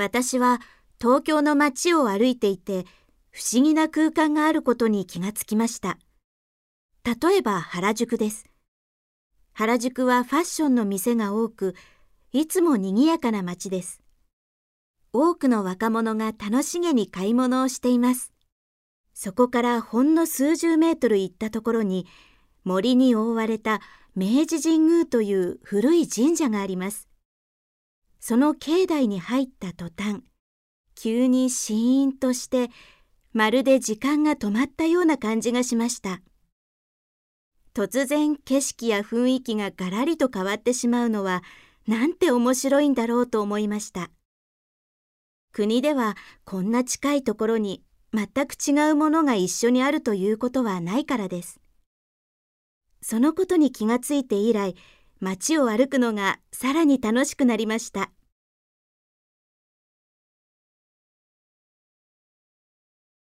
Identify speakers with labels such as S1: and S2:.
S1: 私は東京の街を歩いていて不思議な空間があることに気がつきました。例えば原宿です。原宿はファッションの店が多く、いつも賑やかな街です。多くの若者が楽しげに買い物をしています。そこからほんの数十メートル行ったところに森に覆われた明治神宮という古い神社があります。その境内に入った途端、急にシーンとしてまるで時間が止まったような感じがしました。突然景色や雰囲気がガラリと変わってしまうのはなんて面白いんだろうと思いました。国ではこんな近いところに全く違うものが一緒にあるということはないからです。そのことに気がついて以来、街を歩くのがさらに楽しくなりました。